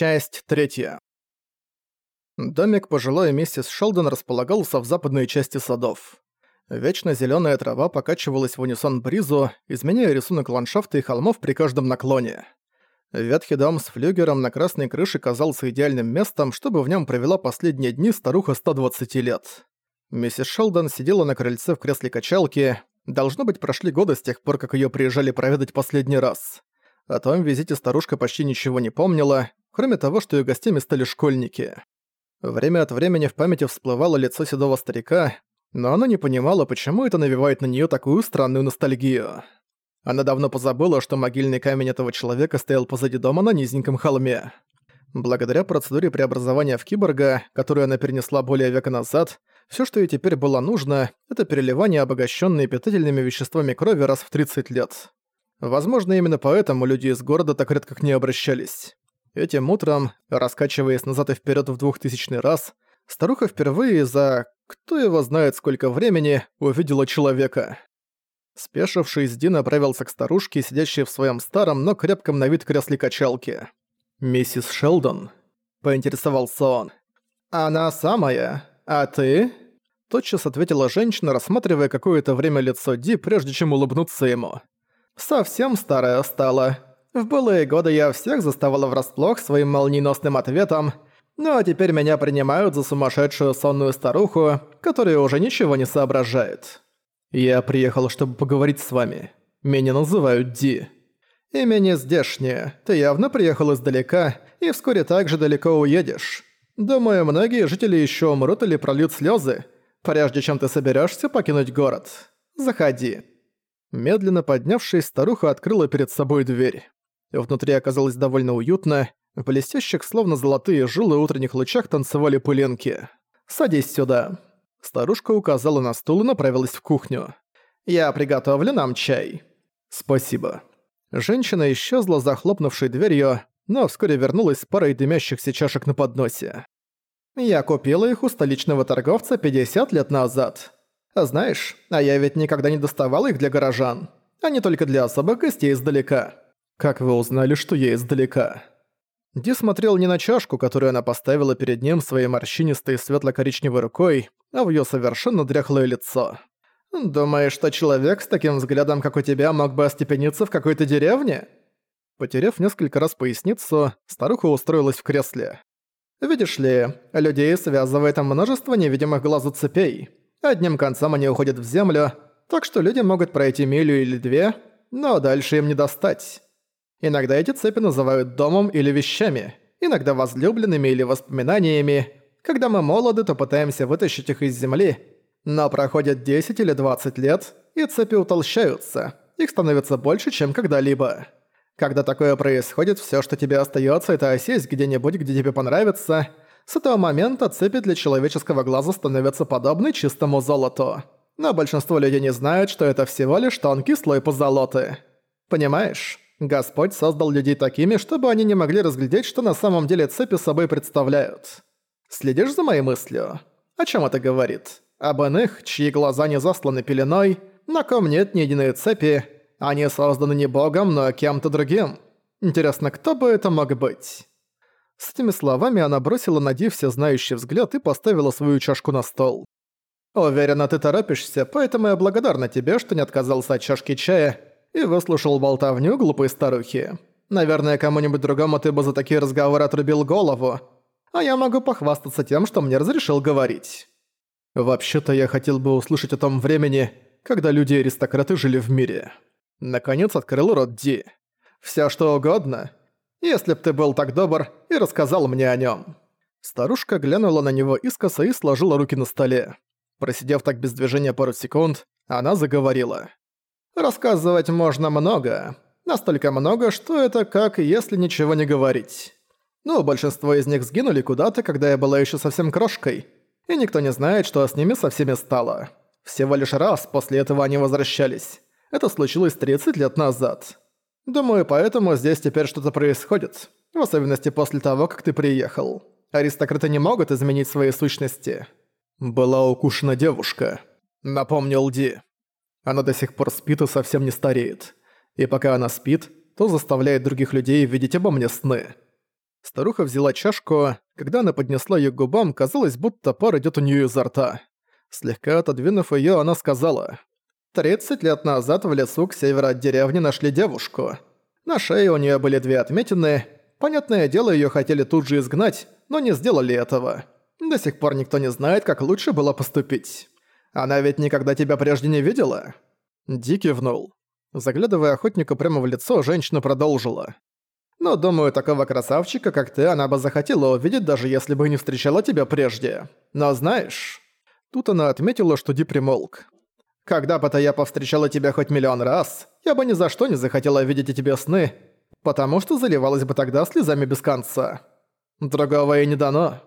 Часть третья. Домик пожилой миссис Шелдон располагался в западной части садов. Вечно зеленая трава покачивалась в унисон бризу, изменяя рисунок ландшафта и холмов при каждом наклоне. Ветхий дом с флюгером на красной крыше казался идеальным местом, чтобы в нем провела последние дни старуха 120 лет. Миссис Шелдон сидела на крыльце в кресле качалки. Должно быть, прошли годы с тех пор, как ее приезжали проведать последний раз. О том визите старушка почти ничего не помнила, кроме того, что ее гостями стали школьники. Время от времени в памяти всплывало лицо седого старика, но она не понимала, почему это навевает на нее такую странную ностальгию. Она давно позабыла, что могильный камень этого человека стоял позади дома на низеньком холме. Благодаря процедуре преобразования в киборга, которую она перенесла более века назад, все, что ей теперь было нужно, это переливание обогащенной питательными веществами крови раз в 30 лет. Возможно, именно поэтому люди из города так редко к ней обращались. Этим утром, раскачиваясь назад и вперед в двухтысячный раз, старуха впервые за кто его знает сколько времени увидела человека. Спешившись, Ди направился к старушке, сидящей в своем старом, но крепком на вид кресле качалки. «Миссис Шелдон?» – поинтересовался он. «Она самая. А ты?» Тотчас ответила женщина, рассматривая какое-то время лицо Ди, прежде чем улыбнуться ему. Совсем старая стала. В былые годы я всех заставала врасплох своим молниеносным ответом, ну а теперь меня принимают за сумасшедшую сонную старуху, которая уже ничего не соображает. Я приехал, чтобы поговорить с вами. Меня называют Ди. Имя не здешнее. Ты явно приехал издалека и вскоре также далеко уедешь. Думаю, многие жители еще умрут или прольют слезы, прежде чем ты соберешься покинуть город. Заходи. Медленно поднявшись, старуха открыла перед собой дверь. Внутри оказалось довольно уютно, в блестящих, словно золотые жилы утренних лучах танцевали пылинки. «Садись сюда». Старушка указала на стул и направилась в кухню. «Я приготовлю нам чай». «Спасибо». Женщина исчезла, захлопнувшей дверью, но вскоре вернулась с парой дымящихся чашек на подносе. «Я купила их у столичного торговца 50 лет назад. Знаешь, а я ведь никогда не доставал их для горожан, а не только для особых гостей издалека. Как вы узнали, что я издалека? Ди смотрел не на чашку, которую она поставила перед ним своей морщинистой светло-коричневой рукой, а в её совершенно дряхлое лицо. «Думаешь, что человек с таким взглядом, как у тебя, мог бы остепениться в какой-то деревне?» Потеряв несколько раз поясницу, старуха устроилась в кресле. «Видишь ли, людей связывает множество невидимых глазу цепей. Одним концом они уходят в землю, так что люди могут пройти милю или две, но дальше им не достать. Иногда эти цепи называют домом или вещами, иногда возлюбленными или воспоминаниями. Когда мы молоды, то пытаемся вытащить их из земли, но проходят 10 или 20 лет, и цепи утолщаются, их становится больше, чем когда-либо. Когда такое происходит, все, что тебе остается, это осесть где-нибудь, где тебе понравится – с этого момента цепи для человеческого глаза становятся подобны чистому золоту. Но большинство людей не знают, что это всего лишь тонкий слой позолоты. Понимаешь? Господь создал людей такими, чтобы они не могли разглядеть, что на самом деле цепи собой представляют. Следишь за моей мыслью? О чем это говорит? Об иных, чьи глаза не засланы пеленой, на ком нет ни единой цепи, они созданы не богом, но кем-то другим. Интересно, кто бы это мог быть? С этими словами она бросила на Ди всезнающий взгляд и поставила свою чашку на стол. «Уверена, ты торопишься, поэтому я благодарна тебе, что не отказался от чашки чая и выслушал болтовню глупой старухи. Наверное, кому-нибудь другому ты бы за такие разговоры отрубил голову, а я могу похвастаться тем, что мне разрешил говорить». «Вообще-то я хотел бы услышать о том времени, когда люди-аристократы жили в мире». Наконец открыл рот Ди. «Всё что угодно, если б ты был так добр и рассказал мне о нем. Старушка глянула на него искоса и сложила руки на столе. Просидев так без движения пару секунд, она заговорила. «Рассказывать можно много. Настолько много, что это как если ничего не говорить. Ну, большинство из них сгинули куда-то, когда я была еще совсем крошкой, и никто не знает, что с ними со всеми стало. Всего лишь раз после этого они возвращались. Это случилось 30 лет назад. Думаю, поэтому здесь теперь что-то происходит. В особенности после того, как ты приехал. Аристократы не могут изменить свои сущности. Была укушена девушка. Напомнил Ди. Она до сих пор спит и совсем не стареет. И пока она спит, то заставляет других людей видеть обо мне сны. Старуха взяла чашку, когда она поднесла её к губам, казалось, будто пар идёт у неё изо рта. Слегка отодвинув её, она сказала. «Тридцать лет назад в лесу к северу от деревни нашли девушку. На шее у неё были две отметины. Понятное дело, её хотели тут же изгнать, но не сделали этого. До сих пор никто не знает, как лучше было поступить. Она ведь никогда тебя прежде не видела?» Ди кивнул. Заглядывая охотнику прямо в лицо, женщина продолжила. «Но думаю, такого красавчика, как ты, она бы захотела увидеть, даже если бы не встречала тебя прежде. Но знаешь...» Тут она отметила, что Ди примолк. «Когда бы-то я повстречала тебя хоть миллион раз, я бы ни за что не захотела видеть и тебе сны, потому что заливалась бы тогда слезами без конца. Другого и не дано.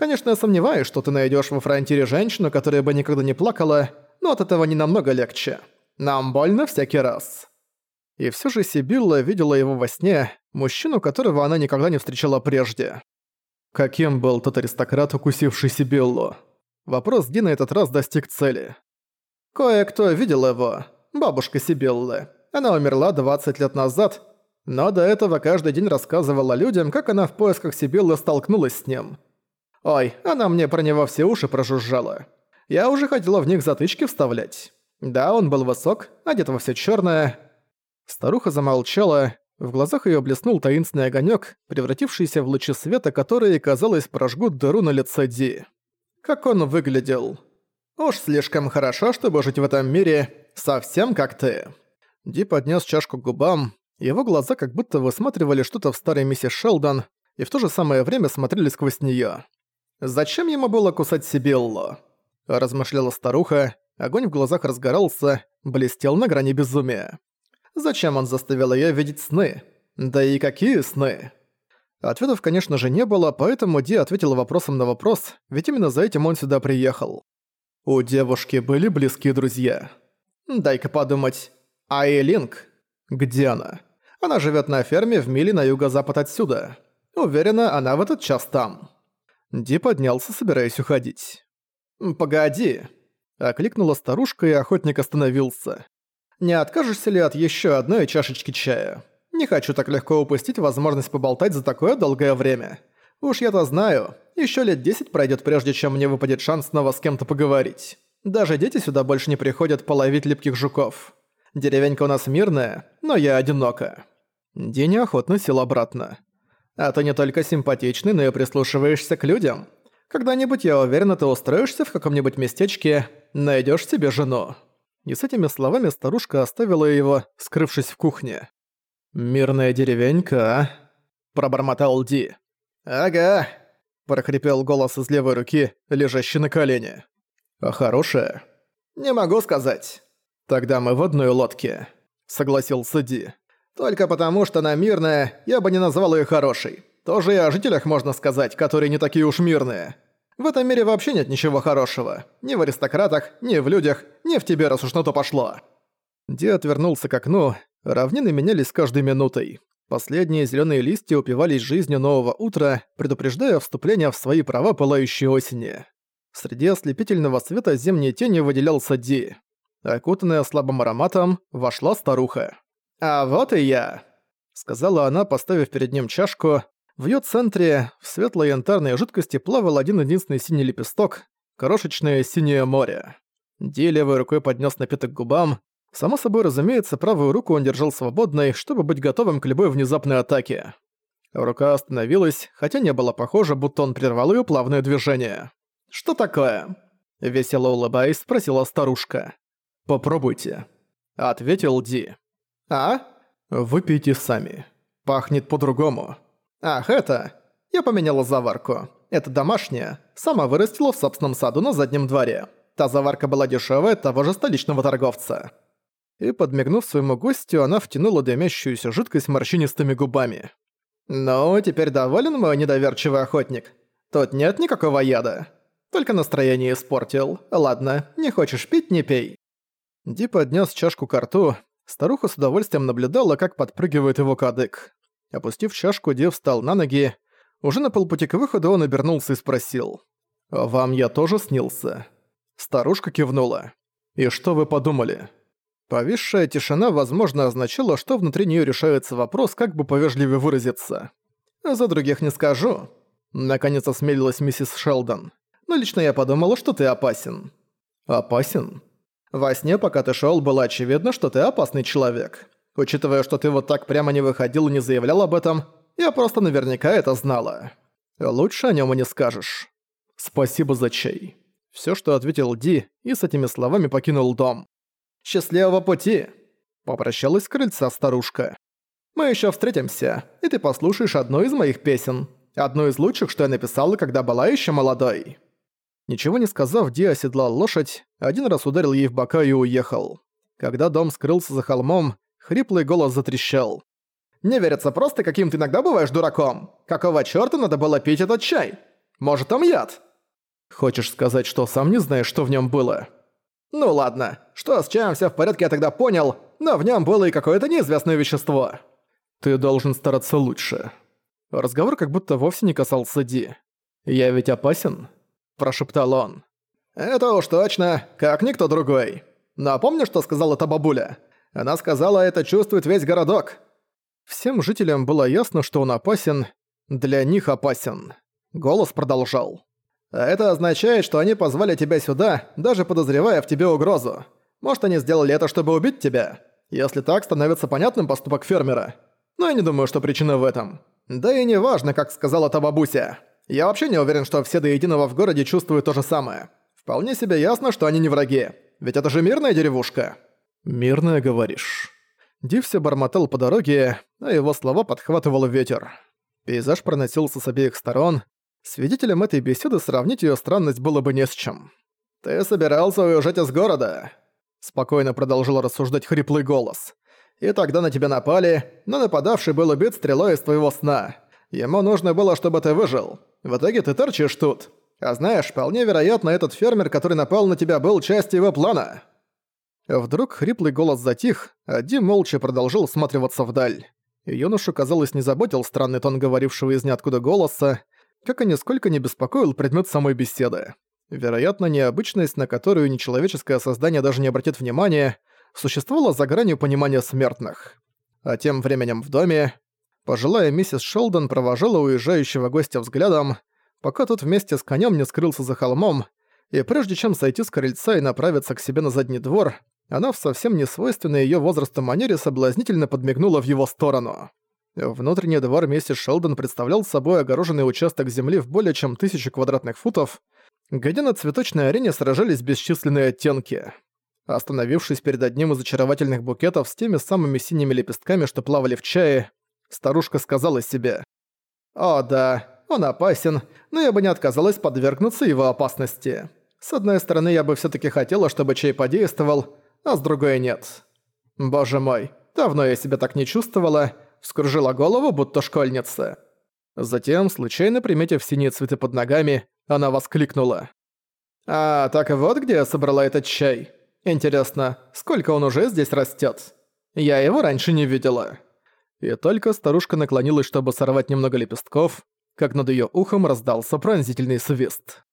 Конечно, я сомневаюсь, что ты найдешь во фронтире женщину, которая бы никогда не плакала, но от этого не намного легче. Нам больно всякий раз». И все же Сибилла видела его во сне, мужчину, которого она никогда не встречала прежде. Каким был тот аристократ, укусивший Сибиллу? Вопрос Ди на этот раз достиг цели. Кое-кто видел его. Бабушка Сибиллы. Она умерла 20 лет назад, но до этого каждый день рассказывала людям, как она в поисках Сибиллы столкнулась с ним. Ой, она мне про него все уши прожужжала. Я уже хотела в них затычки вставлять. Да, он был высок, одет во все черное. Старуха замолчала, в глазах ее блеснул таинственный огонек, превратившийся в лучи света, которые, казалось, прожгут дыру на лице Ди. Как он выглядел? Уж слишком хорошо, чтобы жить в этом мире, совсем как ты. Ди поднес чашку к губам, его глаза как будто высматривали что-то в старой миссис Шелдон и в то же самое время смотрели сквозь нее. Зачем ему было кусать Сибиллу? Размышляла старуха, Огонь в глазах разгорался, блестел на грани безумия. Зачем он заставил её видеть сны? Да и какие сны? Ответов, конечно же, не было, поэтому Ди ответил вопросом на вопрос, ведь именно за этим он сюда приехал. У девушки были близкие друзья. Дай-ка подумать. А Линк? Где она? Она живет на ферме в миле на юго-запад отсюда. Уверена, она в этот час там. Ди поднялся, собираясь уходить. «Погоди», Окликнула старушка, и охотник остановился. «Не откажешься ли от еще одной чашечки чая? Не хочу так легко упустить возможность поболтать за такое долгое время. Уж я-то знаю, еще лет десять пройдет, прежде чем мне выпадет шанс снова с кем-то поговорить. Даже дети сюда больше не приходят половить липких жуков. Деревенька у нас мирная, но я одинока». День охотно сел обратно. «А ты не только симпатичный, но и прислушиваешься к людям. Когда-нибудь, я уверена, ты устроишься в каком-нибудь местечке, найдешь себе жену». И с этими словами старушка оставила его, скрывшись в кухне. «Мирная деревенька, а?» – пробормотал Ди. «Ага», – прохрипел голос из левой руки, лежащий на колене. «А хорошая?» «Не могу сказать». «Тогда мы в одной лодке», – согласился Ди. «Только потому, что она мирная, я бы не назвал ее хорошей. Тоже и о жителях можно сказать, которые не такие уж мирные. В этом мире вообще нет ничего хорошего. Ни в аристократах, ни в людях, ни в тебе, раз уж на то пошло». Ди отвернулся к окну, равнины менялись каждой минутой. Последние зеленые листья упивались жизнью нового утра, предупреждая вступление в свои права пылающей осени. Среди ослепительного света зимней тени выделялся Ди. Окутанная слабым ароматом, вошла старуха. «А вот и я», — сказала она, поставив перед ним чашку, в её центре, в светлой янтарной жидкости, плавал один-единственный синий лепесток, крошечное синее море. Ди левой рукой поднес напиток к губам. Само собой, разумеется, правую руку он держал свободной, чтобы быть готовым к любой внезапной атаке. Рука остановилась, хотя не было похоже, будто он прервал её плавное движение. «Что такое?» Весело улыбаясь, спросила старушка. «Попробуйте», — ответил Ди. «А? Выпейте сами. Пахнет по-другому». «Ах, это... Я поменяла заварку. Это домашняя. Сама вырастила в собственном саду на заднем дворе. Та заварка была дешевая того же столичного торговца». И, подмигнув своему гостю, она втянула дымящуюся жидкость морщинистыми губами. «Ну, теперь доволен мой недоверчивый охотник? Тут нет никакого яда. Только настроение испортил. Ладно, не хочешь пить – не пей». Ди поднес чашку к рту. Старуха с удовольствием наблюдала, как подпрыгивает его кадык. Опустив чашку, Дев встал на ноги. Уже на полпути к выходу он обернулся и спросил. «Вам я тоже снился?» Старушка кивнула. «И что вы подумали?» Повисшая тишина, возможно, означала, что внутри нее решается вопрос, как бы повежливее выразиться. За других не скажу. Наконец осмелилась миссис Шелдон. Но лично я подумала, что ты опасен. Опасен? Во сне, пока ты шел, было очевидно, что ты опасный человек. Учитывая, что ты вот так прямо не выходил и не заявлял об этом, я просто наверняка это знала. Лучше о нем и не скажешь. Спасибо за чай. Все, что ответил Ди, и с этими словами покинул дом. «Счастливого пути!» Попрощалась с крыльца старушка. «Мы еще встретимся, и ты послушаешь одну из моих песен. Одну из лучших, что я написала, когда была еще молодой». Ничего не сказав, Ди оседлал лошадь, один раз ударил ей в бока и уехал. Когда дом скрылся за холмом, хриплый голос затрещал. «Не верится просто, каким ты иногда бываешь дураком! Какого чёрта надо было пить этот чай? Может, там яд?» «Хочешь сказать, что сам не знаешь, что в нем было?» «Ну ладно, что с чаем все в порядке, я тогда понял, но в нем было и какое-то неизвестное вещество». «Ты должен стараться лучше». Разговор как будто вовсе не касался Ди. «Я ведь опасен?» – прошептал он. «Это уж точно, как никто другой. Но помнишь, что сказала та бабуля? Она сказала, это чувствует весь городок». Всем жителям было ясно, что он опасен, для них опасен. Голос продолжал. Это означает, что они позвали тебя сюда, даже подозревая в тебе угрозу. Может, они сделали это, чтобы убить тебя? Если так, становится понятным поступок фермера. Но я не думаю, что причина в этом. Да и не важно, как сказала та бабуся. Я вообще не уверен, что все до единого в городе чувствуют то же самое. Вполне себе ясно, что они не враги. Ведь это же мирная деревушка. «Мирная, говоришь?» Див бормотал по дороге, а его слова подхватывал ветер. Пейзаж проносился с обеих сторон, Свидетелем этой беседы сравнить её странность было бы не с чем. «Ты собирался уезжать из города?» Спокойно продолжил рассуждать хриплый голос. «И тогда на тебя напали, но нападавший был убит стрелой из твоего сна. Ему нужно было, чтобы ты выжил. В итоге ты торчишь тут. А знаешь, вполне вероятно, этот фермер, который напал на тебя, был частью его плана». Вдруг хриплый голос затих, а Дим молча продолжил всматриваться вдаль. Юношу, казалось, не заботил странный тон говорившего из ниоткуда голоса, как и нисколько не беспокоил предмет самой беседы. Вероятно, необычность, на которую нечеловеческое создание даже не обратит внимания, существовала за гранью понимания смертных. А тем временем в доме пожилая миссис Шелдон провожала уезжающего гостя взглядом, пока тот вместе с конем не скрылся за холмом, и прежде чем сойти с крыльца и направиться к себе на задний двор, она в совсем не свойственной её возрасту манере соблазнительно подмигнула в его сторону. Внутренний двор миссис Шелдон представлял собой огороженный участок земли в более чем тысячу квадратных футов, где на цветочной арене сражались бесчисленные оттенки. Остановившись перед одним из очаровательных букетов с теми самыми синими лепестками, что плавали в чае, старушка сказала себе «О да, он опасен, но я бы не отказалась подвергнуться его опасности. С одной стороны, я бы все таки хотела, чтобы чай подействовал, а с другой нет. Боже мой, давно я себя так не чувствовала, вскружила голову, будто школьница. Затем, случайно приметив синие цветы под ногами, она воскликнула. «А, так вот где я собрала этот чай. Интересно, сколько он уже здесь растет? Я его раньше не видела». И только старушка наклонилась, чтобы сорвать немного лепестков, как над ее ухом раздался пронзительный свист.